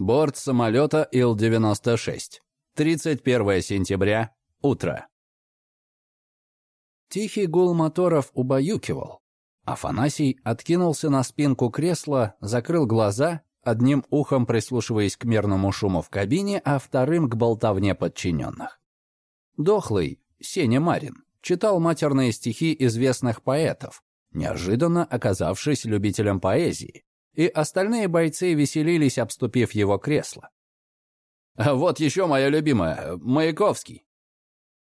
Борт самолета Ил-96. 31 сентября. Утро. Тихий гул моторов убаюкивал. Афанасий откинулся на спинку кресла, закрыл глаза, одним ухом прислушиваясь к мерному шуму в кабине, а вторым к болтовне подчиненных. Дохлый, Сеня Марин, читал матерные стихи известных поэтов, неожиданно оказавшись любителем поэзии, и остальные бойцы веселились, обступив его кресло. «А вот еще моя любимая, Маяковский!»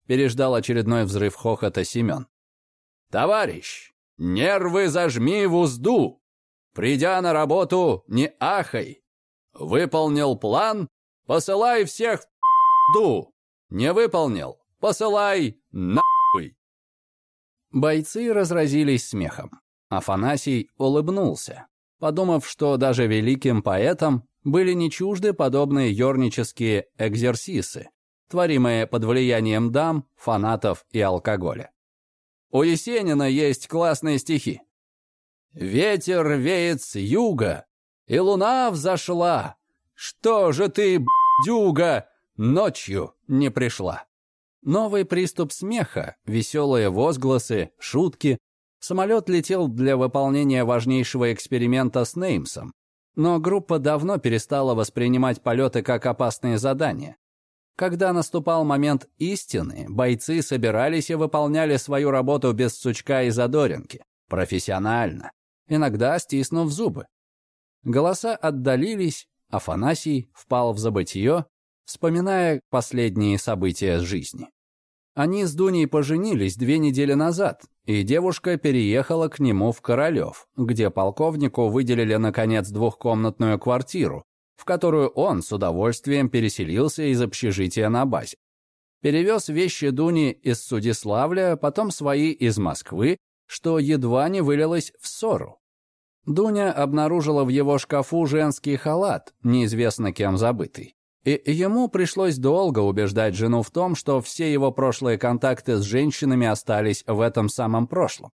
Переждал очередной взрыв хохота Семен. «Товарищ, нервы зажми в узду! Придя на работу, не ахай! Выполнил план, посылай всех в ду! Не выполнил, посылай нахуй!» Бойцы разразились смехом. Афанасий улыбнулся, подумав, что даже великим поэтам были не чужды подобные ернические экзерсисы, творимые под влиянием дам, фанатов и алкоголя. У Есенина есть классные стихи. «Ветер веет с юга, и луна взошла. Что же ты, дюга, ночью не пришла?» Новый приступ смеха, веселые возгласы, шутки, Самолет летел для выполнения важнейшего эксперимента с Неймсом, но группа давно перестала воспринимать полеты как опасные задания. Когда наступал момент истины, бойцы собирались и выполняли свою работу без сучка и задоринки, профессионально, иногда стиснув зубы. Голоса отдалились, Афанасий впал в забытье, вспоминая последние события жизни. Они с Дуней поженились две недели назад, и девушка переехала к нему в Королев, где полковнику выделили, наконец, двухкомнатную квартиру, в которую он с удовольствием переселился из общежития на базе. Перевез вещи Дуни из Судиславля, потом свои из Москвы, что едва не вылилось в ссору. Дуня обнаружила в его шкафу женский халат, неизвестно кем забытый. И ему пришлось долго убеждать жену в том, что все его прошлые контакты с женщинами остались в этом самом прошлом.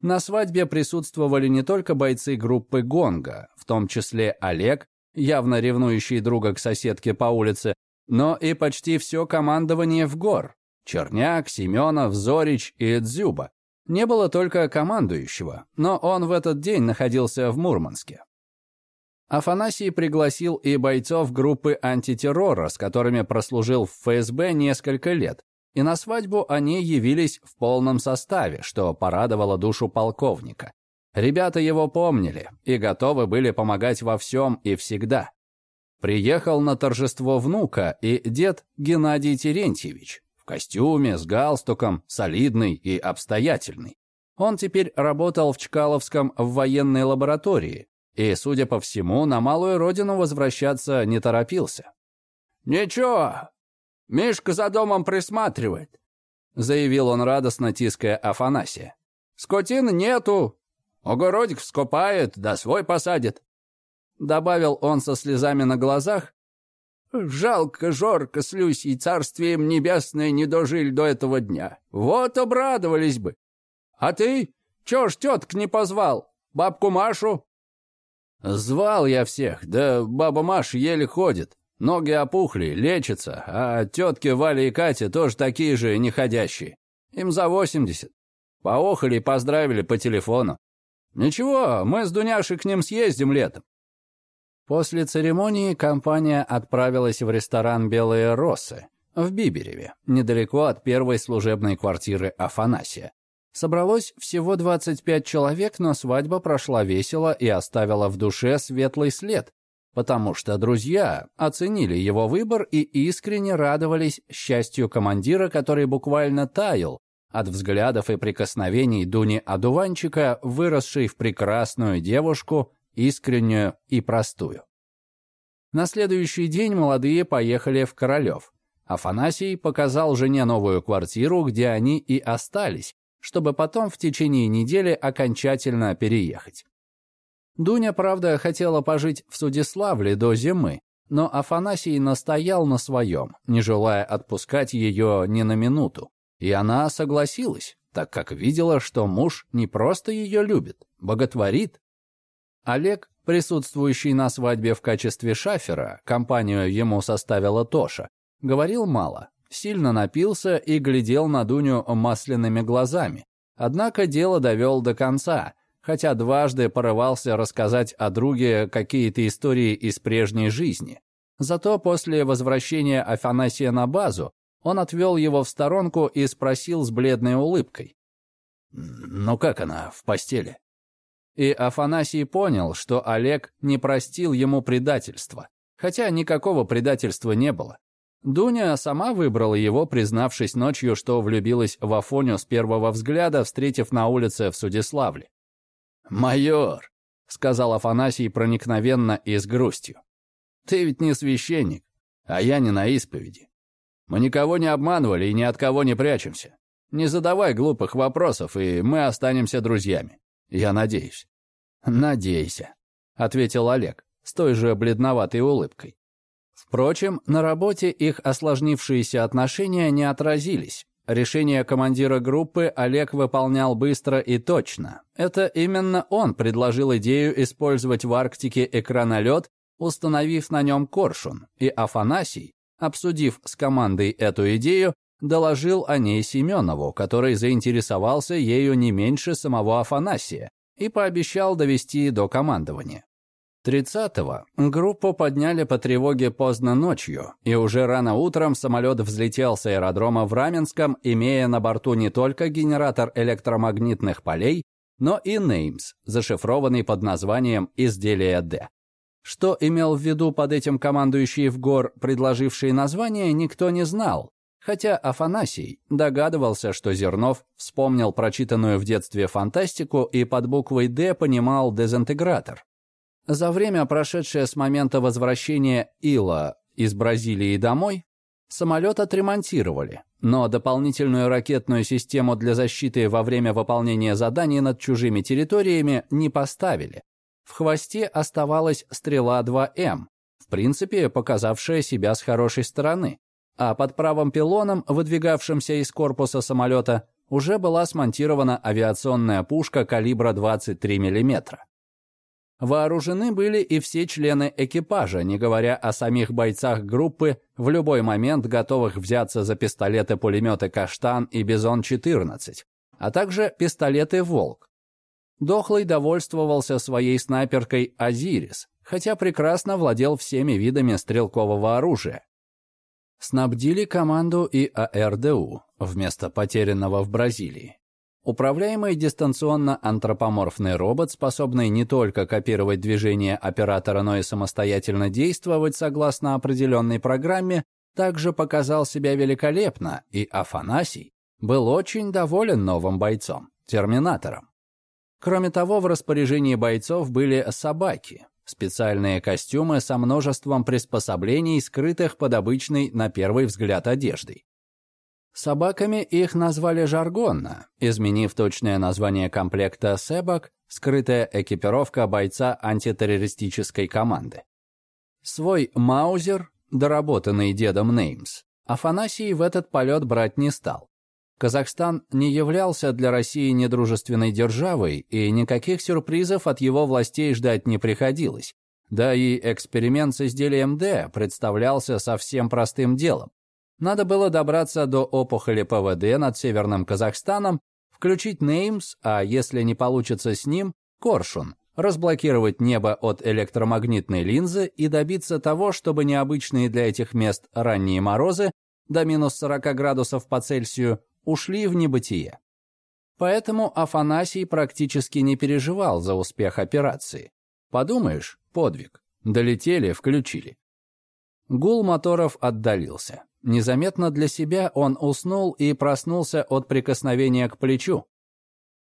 На свадьбе присутствовали не только бойцы группы «Гонга», в том числе Олег, явно ревнующий друга к соседке по улице, но и почти все командование в гор – Черняк, Семенов, Зорич и Дзюба. Не было только командующего, но он в этот день находился в Мурманске. Афанасий пригласил и бойцов группы антитеррора, с которыми прослужил в ФСБ несколько лет, и на свадьбу они явились в полном составе, что порадовало душу полковника. Ребята его помнили и готовы были помогать во всем и всегда. Приехал на торжество внука и дед Геннадий Терентьевич в костюме, с галстуком, солидный и обстоятельный. Он теперь работал в Чкаловском в военной лаборатории, и, судя по всему, на малую родину возвращаться не торопился. «Ничего, Мишка за домом присматривает», — заявил он радостно, тиская Афанасия. «Скотины нету, огородик вскопает, да свой посадит», — добавил он со слезами на глазах. «Жалко Жорка с Люсей царствием небесное не дожили до этого дня. Вот обрадовались бы. А ты, чё ж тетк не позвал? Бабку Машу?» Звал я всех, да баба Маша еле ходит. Ноги опухли, лечится, а тетки Валя и Катя тоже такие же неходящие. Им за восемьдесят. Поохали и поздравили по телефону. Ничего, мы с Дуняшей к ним съездим летом. После церемонии компания отправилась в ресторан «Белые росы» в Бибереве, недалеко от первой служебной квартиры Афанасия. Собралось всего 25 человек, но свадьба прошла весело и оставила в душе светлый след, потому что друзья оценили его выбор и искренне радовались счастью командира, который буквально таял от взглядов и прикосновений Дуни Адуванчика, выросшей в прекрасную девушку, искреннюю и простую. На следующий день молодые поехали в Королев. Афанасий показал жене новую квартиру, где они и остались, чтобы потом в течение недели окончательно переехать. Дуня, правда, хотела пожить в Судиславле до зимы, но Афанасий настоял на своем, не желая отпускать ее ни на минуту. И она согласилась, так как видела, что муж не просто ее любит, боготворит. Олег присутствующий на свадьбе в качестве шафера, компанию ему составила Тоша, говорил мало, сильно напился и глядел на Дуню масляными глазами. Однако дело довел до конца, хотя дважды порывался рассказать о друге какие-то истории из прежней жизни. Зато после возвращения Афанасия на базу он отвел его в сторонку и спросил с бледной улыбкой. «Ну как она в постели?» И Афанасий понял, что Олег не простил ему предательства, хотя никакого предательства не было. Дуня сама выбрала его, признавшись ночью, что влюбилась в Афоню с первого взгляда, встретив на улице в Судиславле. «Майор», — сказал Афанасий проникновенно и с грустью, — «ты ведь не священник, а я не на исповеди. Мы никого не обманывали и ни от кого не прячемся. Не задавай глупых вопросов, и мы останемся друзьями. Я надеюсь». «Надейся», — ответил Олег с той же бледноватой улыбкой. Впрочем, на работе их осложнившиеся отношения не отразились. Решение командира группы Олег выполнял быстро и точно. Это именно он предложил идею использовать в Арктике экранолет, установив на нем коршун, и Афанасий, обсудив с командой эту идею, доложил о ней Семенову, который заинтересовался ею не меньше самого Афанасия и пообещал довести до командования. 30-го группу подняли по тревоге поздно ночью, и уже рано утром самолет взлетел с аэродрома в Раменском, имея на борту не только генератор электромагнитных полей, но и Неймс, зашифрованный под названием «Изделие Д». Что имел в виду под этим командующий в гор, предложивший название, никто не знал, хотя Афанасий догадывался, что Зернов вспомнил прочитанную в детстве фантастику и под буквой «Д» понимал дезинтегратор. За время, прошедшее с момента возвращения Ила из Бразилии домой, самолет отремонтировали, но дополнительную ракетную систему для защиты во время выполнения заданий над чужими территориями не поставили. В хвосте оставалась «Стрела-2М», в принципе, показавшая себя с хорошей стороны, а под правым пилоном, выдвигавшимся из корпуса самолета, уже была смонтирована авиационная пушка калибра 23 мм. Вооружены были и все члены экипажа, не говоря о самих бойцах группы, в любой момент готовых взяться за пистолеты-пулеметы «Каштан» и «Бизон-14», а также пистолеты «Волк». Дохлый довольствовался своей снайперкой «Азирис», хотя прекрасно владел всеми видами стрелкового оружия. Снабдили команду и АРДУ вместо потерянного в Бразилии. Управляемый дистанционно-антропоморфный робот, способный не только копировать движения оператора, но и самостоятельно действовать согласно определенной программе, также показал себя великолепно, и Афанасий был очень доволен новым бойцом, терминатором. Кроме того, в распоряжении бойцов были собаки, специальные костюмы со множеством приспособлений, скрытых под обычной, на первый взгляд, одеждой. Собаками их назвали жаргонно, изменив точное название комплекта «Себак» — скрытая экипировка бойца антитеррористической команды. Свой «Маузер», доработанный дедом Неймс, Афанасий в этот полет брать не стал. Казахстан не являлся для России недружественной державой, и никаких сюрпризов от его властей ждать не приходилось. Да и эксперимент с изделием «Д» представлялся совсем простым делом. Надо было добраться до опухоли ПВД над Северным Казахстаном, включить Неймс, а если не получится с ним, Коршун, разблокировать небо от электромагнитной линзы и добиться того, чтобы необычные для этих мест ранние морозы до минус 40 градусов по Цельсию ушли в небытие. Поэтому Афанасий практически не переживал за успех операции. Подумаешь, подвиг. Долетели, включили. Гул моторов отдалился. Незаметно для себя он уснул и проснулся от прикосновения к плечу.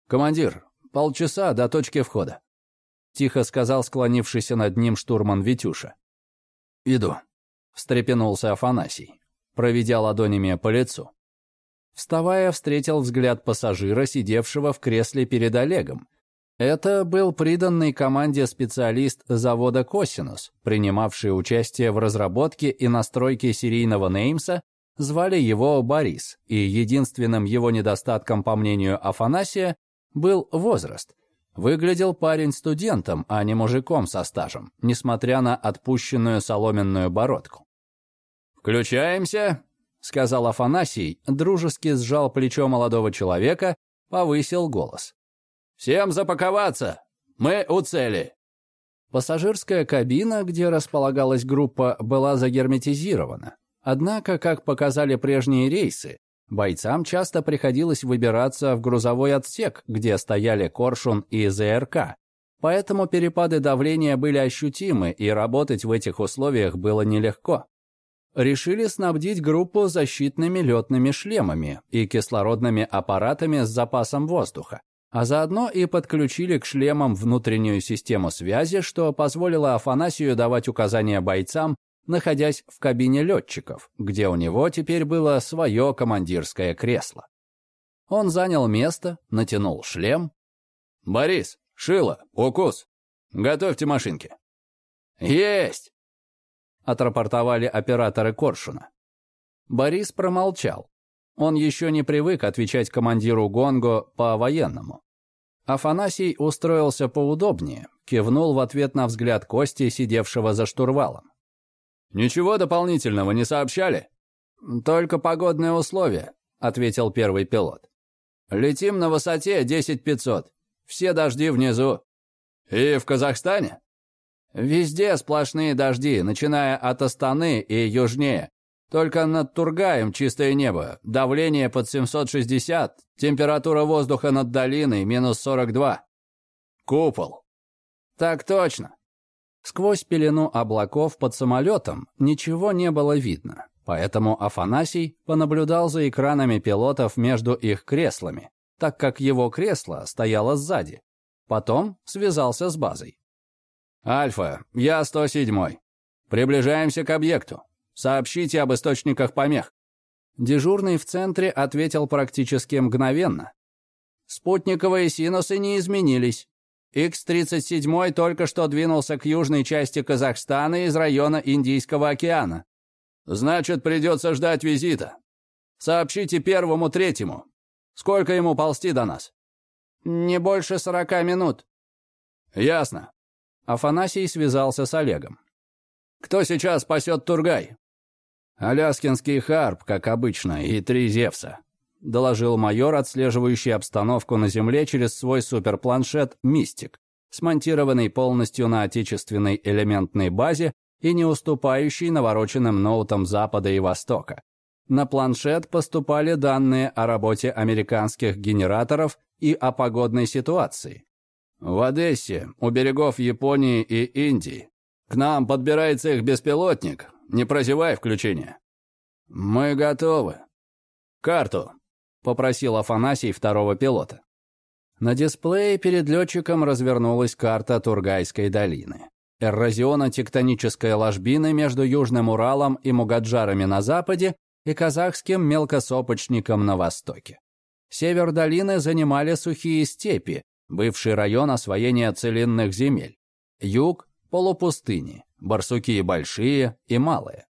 «Командир, полчаса до точки входа», — тихо сказал склонившийся над ним штурман Витюша. «Иду», — встрепенулся Афанасий, проведя ладонями по лицу. Вставая, встретил взгляд пассажира, сидевшего в кресле перед Олегом, это был приданный команде специалист завода «Косинус», принимавший участие в разработке и настройке серийного Неймса, звали его Борис, и единственным его недостатком, по мнению Афанасия, был возраст. Выглядел парень студентом, а не мужиком со стажем, несмотря на отпущенную соломенную бородку. «Включаемся», — сказал Афанасий, дружески сжал плечо молодого человека, повысил голос. «Всем запаковаться! Мы у цели!» Пассажирская кабина, где располагалась группа, была загерметизирована. Однако, как показали прежние рейсы, бойцам часто приходилось выбираться в грузовой отсек, где стояли Коршун и ЗРК. Поэтому перепады давления были ощутимы, и работать в этих условиях было нелегко. Решили снабдить группу защитными летными шлемами и кислородными аппаратами с запасом воздуха а заодно и подключили к шлемам внутреннюю систему связи, что позволило Афанасию давать указания бойцам, находясь в кабине летчиков, где у него теперь было свое командирское кресло. Он занял место, натянул шлем. «Борис, Шила, укус. Готовьте машинки». «Есть!» — отрапортовали операторы Коршуна. Борис промолчал. Он еще не привык отвечать командиру Гонго по-военному. Афанасий устроился поудобнее, кивнул в ответ на взгляд Кости, сидевшего за штурвалом. «Ничего дополнительного не сообщали?» «Только погодные условия», — ответил первый пилот. «Летим на высоте 10500. Все дожди внизу». «И в Казахстане?» «Везде сплошные дожди, начиная от Астаны и южнее. Только над Тургаем чистое небо, давление под 760, температура воздуха над долиной минус 42. Купол. Так точно. Сквозь пелену облаков под самолетом ничего не было видно, поэтому Афанасий понаблюдал за экранами пилотов между их креслами, так как его кресло стояло сзади. Потом связался с базой. «Альфа, я 107-й. Приближаемся к объекту. Сообщите об источниках помех». Дежурный в центре ответил практически мгновенно. Спутниковые синусы не изменились. Х-37 только что двинулся к южной части Казахстана из района Индийского океана. Значит, придется ждать визита. Сообщите первому третьему. Сколько ему ползти до нас? Не больше сорока минут. Ясно. Афанасий связался с Олегом. Кто сейчас спасет Тургай? «Аляскинский харп, как обычно, и три Зевса», — доложил майор, отслеживающий обстановку на Земле через свой суперпланшет «Мистик», смонтированный полностью на отечественной элементной базе и не уступающий навороченным ноутам Запада и Востока. На планшет поступали данные о работе американских генераторов и о погодной ситуации. В Одессе, у берегов Японии и Индии. К нам подбирается их беспилотник, не прозевай включение». «Мы готовы». «Карту», — попросил Афанасий второго пилота. На дисплее перед летчиком развернулась карта Тургайской долины. Эрозионно-тектоническая ложбина между Южным Уралом и Мугаджарами на западе и казахским мелкосопочником на востоке. Север долины занимали сухие степи, бывший район освоения целинных земель. Юг – полупустыни, барсуки большие и малые.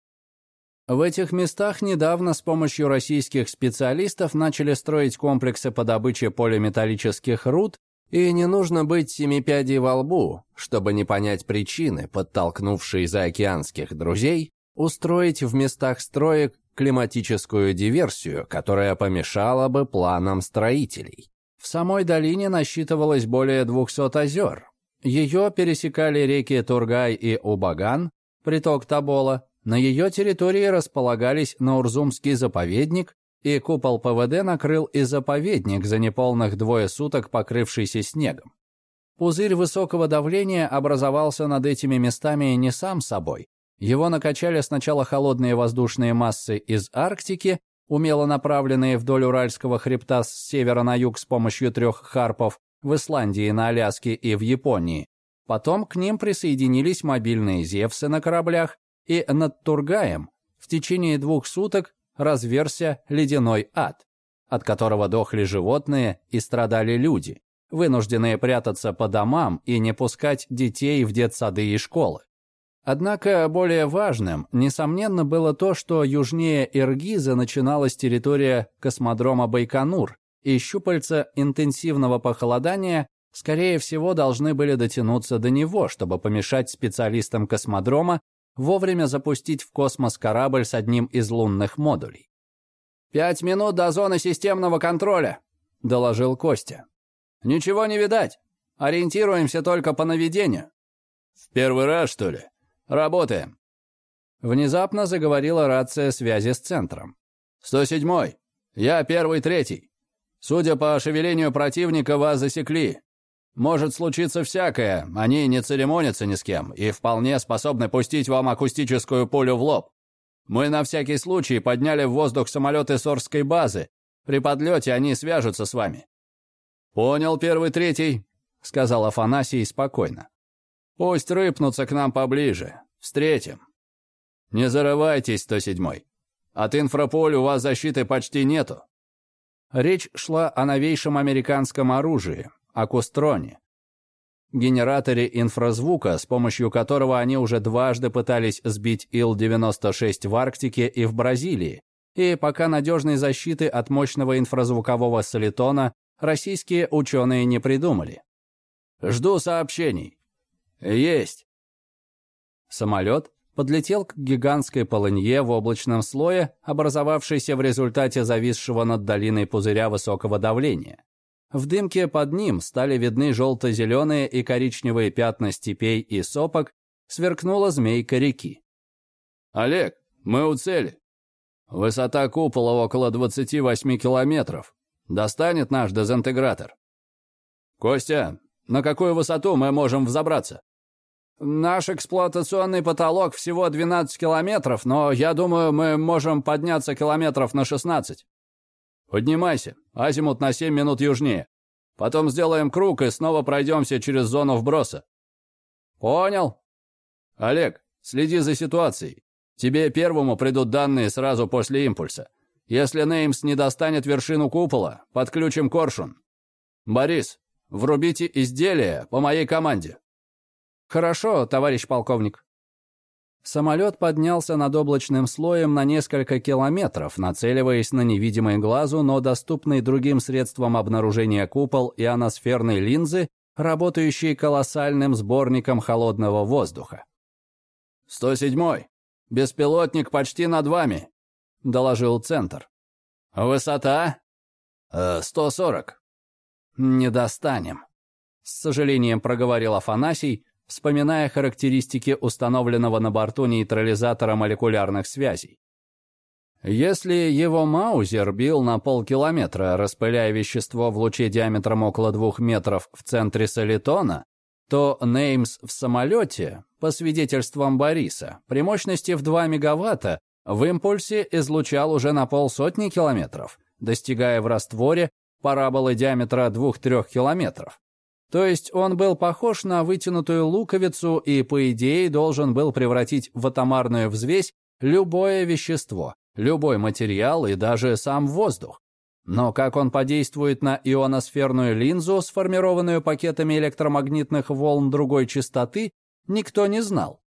В этих местах недавно с помощью российских специалистов начали строить комплексы по добыче полиметаллических руд, и не нужно быть семипядей во лбу, чтобы не понять причины, подтолкнувшие заокеанских друзей, устроить в местах строек климатическую диверсию, которая помешала бы планам строителей. В самой долине насчитывалось более 200 озер, ее пересекали реки Тургай и Убаган, приток Табола. На ее территории располагались Наурзумский заповедник, и купол ПВД накрыл и заповедник за неполных двое суток, покрывшийся снегом. Пузырь высокого давления образовался над этими местами не сам собой. Его накачали сначала холодные воздушные массы из Арктики, умело направленные вдоль Уральского хребта с севера на юг с помощью трех харпов, в Исландии, на Аляске и в Японии. Потом к ним присоединились мобильные «Зевсы» на кораблях, и над Тургаем в течение двух суток разверся ледяной ад, от которого дохли животные и страдали люди, вынужденные прятаться по домам и не пускать детей в детсады и школы. Однако более важным, несомненно, было то, что южнее Иргиза начиналась территория космодрома Байконур, и щупальца интенсивного похолодания скорее всего, должны были дотянуться до него, чтобы помешать специалистам космодрома вовремя запустить в космос корабль с одним из лунных модулей. «Пять минут до зоны системного контроля», — доложил Костя. «Ничего не видать. Ориентируемся только по наведению». «В первый раз, что ли? Работаем». Внезапно заговорила рация связи с центром. «107-й. Я первый-третий. Судя по шевелению противника, вас засекли. Может случиться всякое, они не церемонятся ни с кем и вполне способны пустить вам акустическую пулю в лоб. Мы на всякий случай подняли в воздух самолеты Сорской базы. При подлете они свяжутся с вами». «Понял, первый, третий», — сказал Афанасий спокойно. «Пусть рыпнутся к нам поближе. Встретим». «Не зарывайтесь, 107-й. От инфраполь у вас защиты почти нету». Речь шла о новейшем американском оружии, о Кустроне, генераторе инфразвука, с помощью которого они уже дважды пытались сбить Ил-96 в Арктике и в Бразилии, и пока надежной защиты от мощного инфразвукового солитона российские ученые не придумали. «Жду сообщений». «Есть». Самолет подлетел к гигантской полынье в облачном слое, образовавшейся в результате зависшего над долиной пузыря высокого давления. В дымке под ним стали видны желто-зеленые и коричневые пятна степей и сопок, сверкнула змейка реки. «Олег, мы у цели. Высота купола около 28 километров. Достанет наш дезинтегратор?» «Костя, на какую высоту мы можем взобраться?» «Наш эксплуатационный потолок всего 12 километров, но я думаю, мы можем подняться километров на 16. Поднимайся. Азимут на 7 минут южнее. Потом сделаем круг и снова пройдемся через зону вброса. Понял. Олег, следи за ситуацией. Тебе первому придут данные сразу после импульса. Если Неймс не достанет вершину купола, подключим коршун. Борис, врубите изделие по моей команде. Хорошо, товарищ полковник. Самолет поднялся над облачным слоем на несколько километров, нацеливаясь на невидимый глазу, но доступный другим средством обнаружения купол ионосферной линзы, работающий колоссальным сборником холодного воздуха. «107-й! Беспилотник почти над вами!» — доложил центр. «Высота?» э, «140». «Не достанем», — с сожалением проговорил Афанасий, вспоминая характеристики установленного на борту нейтрализатора молекулярных связей. Если его маузер бил на полкилометра, распыляя вещество в луче диаметром около двух метров в центре солитона, то Неймс в самолете, по свидетельствам Бориса, при мощности в 2 мегаватта в импульсе излучал уже на полсотни километров, достигая в растворе параболы диаметра 2-3 километров. То есть он был похож на вытянутую луковицу и, по идее, должен был превратить в атомарную взвесь любое вещество, любой материал и даже сам воздух. Но как он подействует на ионосферную линзу, сформированную пакетами электромагнитных волн другой частоты, никто не знал.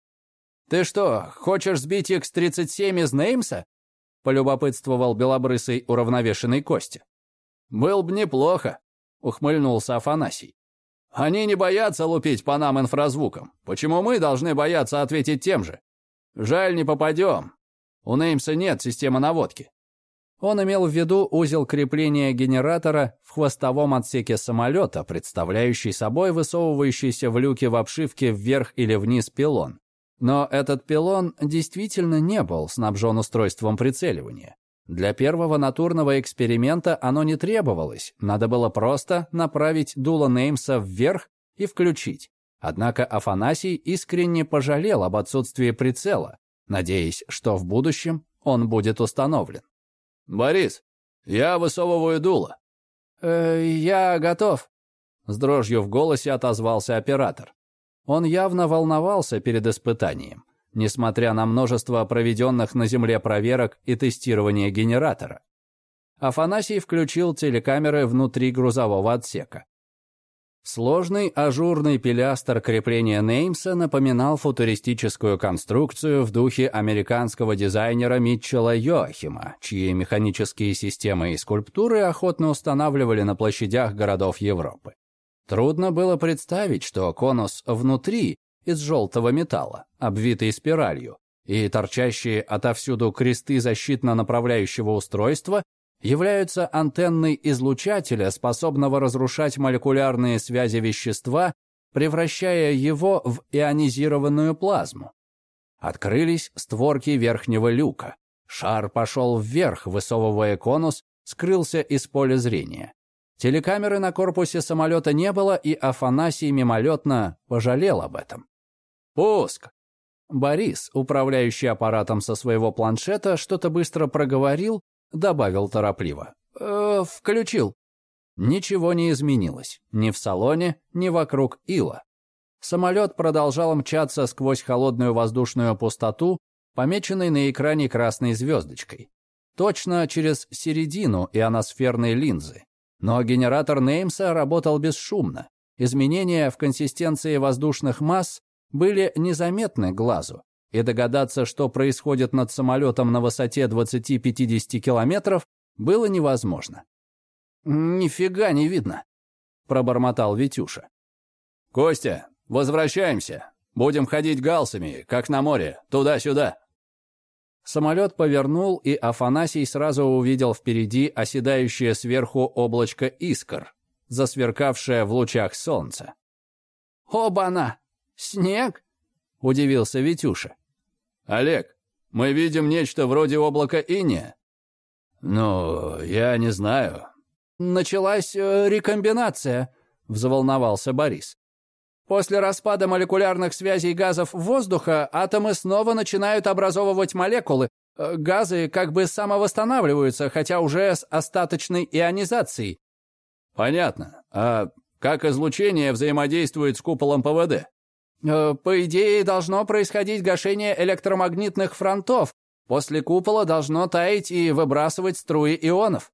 «Ты что, хочешь сбить X-37 из Неймса?» — полюбопытствовал белобрысый уравновешенный Костя. «Был бы неплохо», — ухмыльнулся Афанасий. Они не боятся лупить по нам инфразвуком. Почему мы должны бояться ответить тем же? Жаль, не попадем. У Неймса нет системы наводки. Он имел в виду узел крепления генератора в хвостовом отсеке самолета, представляющий собой высовывающийся в люке в обшивке вверх или вниз пилон. Но этот пилон действительно не был снабжен устройством прицеливания. Для первого натурного эксперимента оно не требовалось, надо было просто направить дуло Неймса вверх и включить. Однако Афанасий искренне пожалел об отсутствии прицела, надеясь, что в будущем он будет установлен. «Борис, я высовываю дуло». «Э, «Я готов», — с дрожью в голосе отозвался оператор. Он явно волновался перед испытанием несмотря на множество проведенных на Земле проверок и тестирования генератора. Афанасий включил телекамеры внутри грузового отсека. Сложный ажурный пилястр крепления Неймса напоминал футуристическую конструкцию в духе американского дизайнера Митчелла Йоахима, чьи механические системы и скульптуры охотно устанавливали на площадях городов Европы. Трудно было представить, что конус внутри из желтого металла, обвитый спиралью, и торчащие отовсюду кресты защитно-направляющего устройства являются антенной излучателя, способного разрушать молекулярные связи вещества, превращая его в ионизированную плазму. Открылись створки верхнего люка. Шар пошел вверх, высовывая конус, скрылся из поля зрения. Телекамеры на корпусе самолета не было, и Афанасий мимолетно пожалел об этом. «Пуск!» Борис, управляющий аппаратом со своего планшета, что-то быстро проговорил, добавил торопливо. «Э, «Включил». Ничего не изменилось. Ни в салоне, ни вокруг ила. Самолет продолжал мчаться сквозь холодную воздушную пустоту, помеченной на экране красной звездочкой. Точно через середину ионосферной линзы. Но генератор Неймса работал бесшумно. Изменения в консистенции воздушных масс были незаметны глазу, и догадаться, что происходит над самолетом на высоте 20-50 километров, было невозможно. «Нифига не видно», — пробормотал Витюша. «Костя, возвращаемся. Будем ходить галсами, как на море, туда-сюда». Самолет повернул, и Афанасий сразу увидел впереди оседающее сверху облачко искр, засверкавшее в лучах солнца. «Оба-на! Снег?» — удивился Витюша. «Олег, мы видим нечто вроде облака иния». «Ну, я не знаю». «Началась э, рекомбинация», — взволновался Борис. После распада молекулярных связей газов воздуха атомы снова начинают образовывать молекулы. Э, газы как бы самовосстанавливаются, хотя уже с остаточной ионизацией. Понятно. А как излучение взаимодействует с куполом ПВД? Э, по идее, должно происходить гашение электромагнитных фронтов. После купола должно таять и выбрасывать струи ионов.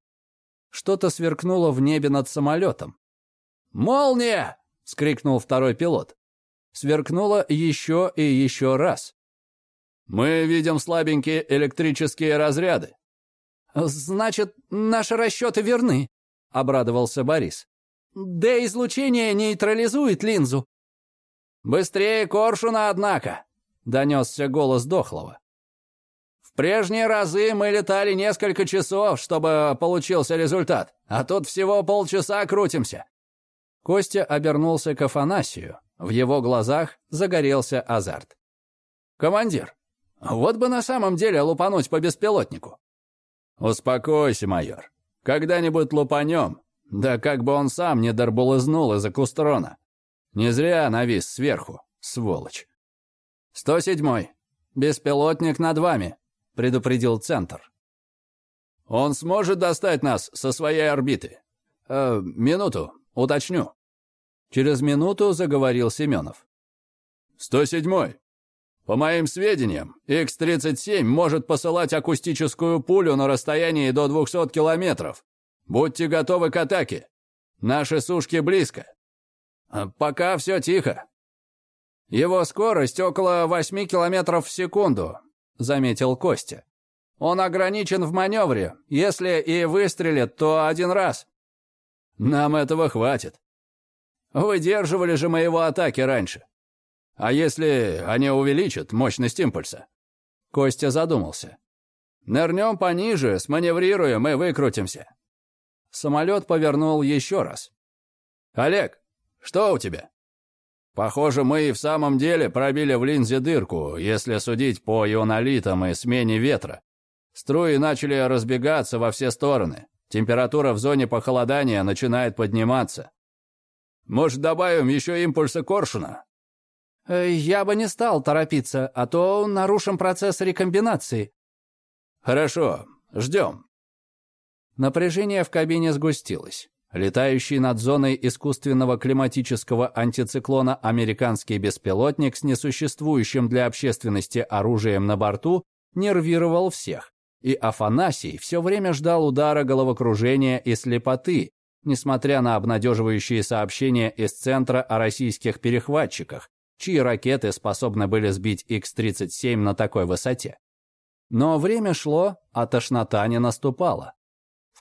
Что-то сверкнуло в небе над самолетом. «Молния!» — скрикнул второй пилот. Сверкнуло еще и еще раз. «Мы видим слабенькие электрические разряды». «Значит, наши расчеты верны», — обрадовался Борис. «Д-излучение нейтрализует линзу». «Быстрее коршуна, однако», — донесся голос Дохлого. «В прежние разы мы летали несколько часов, чтобы получился результат, а тут всего полчаса крутимся. Костя обернулся к Афанасию. В его глазах загорелся азарт. «Командир, вот бы на самом деле лупануть по беспилотнику». «Успокойся, майор. Когда-нибудь лупанем. Да как бы он сам не дарбулызнул из-за кустрона. Не зря навис сверху, сволочь». «Сто седьмой. Беспилотник над вами», — предупредил Центр. «Он сможет достать нас со своей орбиты?» «Э, минуту, уточню». Через минуту заговорил Семенов. «107-й. По моим сведениям, X-37 может посылать акустическую пулю на расстоянии до 200 километров. Будьте готовы к атаке. Наши сушки близко. А пока все тихо. Его скорость около 8 километров в секунду, заметил Костя. Он ограничен в маневре. Если и выстрелит, то один раз. Нам этого хватит. Выдерживали же моего атаки раньше. А если они увеличат мощность импульса? Костя задумался. Нырнем пониже, сманеврируем и выкрутимся. Самолет повернул еще раз. Олег, что у тебя? Похоже, мы и в самом деле пробили в линзе дырку, если судить по ионолитам и смене ветра. Струи начали разбегаться во все стороны. Температура в зоне похолодания начинает подниматься. Может, добавим еще импульса Коршуна?» э, «Я бы не стал торопиться, а то нарушим процесс рекомбинации». «Хорошо, ждем». Напряжение в кабине сгустилось. Летающий над зоной искусственного климатического антициклона американский беспилотник с несуществующим для общественности оружием на борту нервировал всех, и Афанасий все время ждал удара головокружения и слепоты, несмотря на обнадеживающие сообщения из Центра о российских перехватчиках, чьи ракеты способны были сбить X-37 на такой высоте. Но время шло, а тошнота не наступала.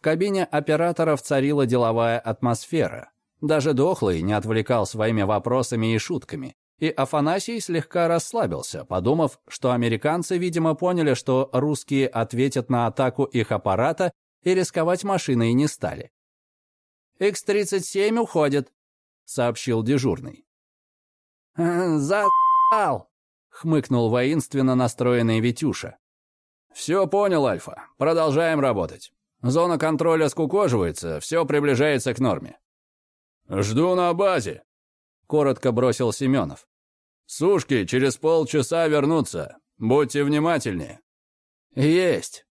Кабине операторов царила деловая атмосфера. Даже Дохлый не отвлекал своими вопросами и шутками. И Афанасий слегка расслабился, подумав, что американцы, видимо, поняли, что русские ответят на атаку их аппарата и рисковать машиной не стали. «Х-37 уходит», — сообщил дежурный. «За***ал!» — хмыкнул воинственно настроенный Витюша. «Все понял, Альфа. Продолжаем работать. Зона контроля скукоживается, все приближается к норме». «Жду на базе», — коротко бросил Семенов. «Сушки через полчаса вернутся. Будьте внимательнее». «Есть».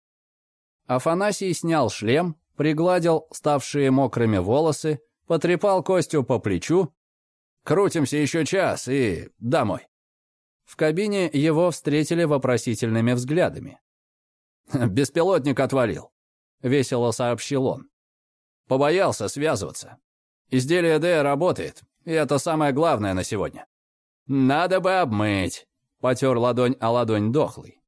Афанасий снял шлем, пригладил ставшие мокрыми волосы, потрепал Костю по плечу. «Крутимся еще час и домой». В кабине его встретили вопросительными взглядами. «Беспилотник отвалил», — весело сообщил он. «Побоялся связываться. Изделие Д работает, и это самое главное на сегодня». «Надо бы обмыть», — потер ладонь о ладонь дохлый.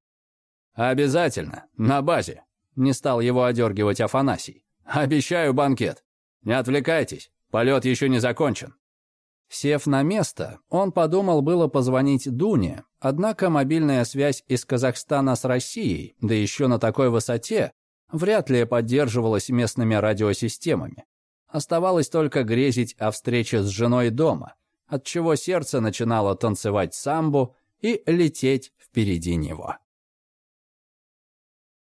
«Обязательно, на базе», — не стал его одергивать Афанасий. «Обещаю банкет. Не отвлекайтесь, полет еще не закончен». Сев на место, он подумал было позвонить Дуне, однако мобильная связь из Казахстана с Россией, да еще на такой высоте, вряд ли поддерживалась местными радиосистемами. Оставалось только грезить о встрече с женой дома, отчего сердце начинало танцевать самбу и лететь впереди него.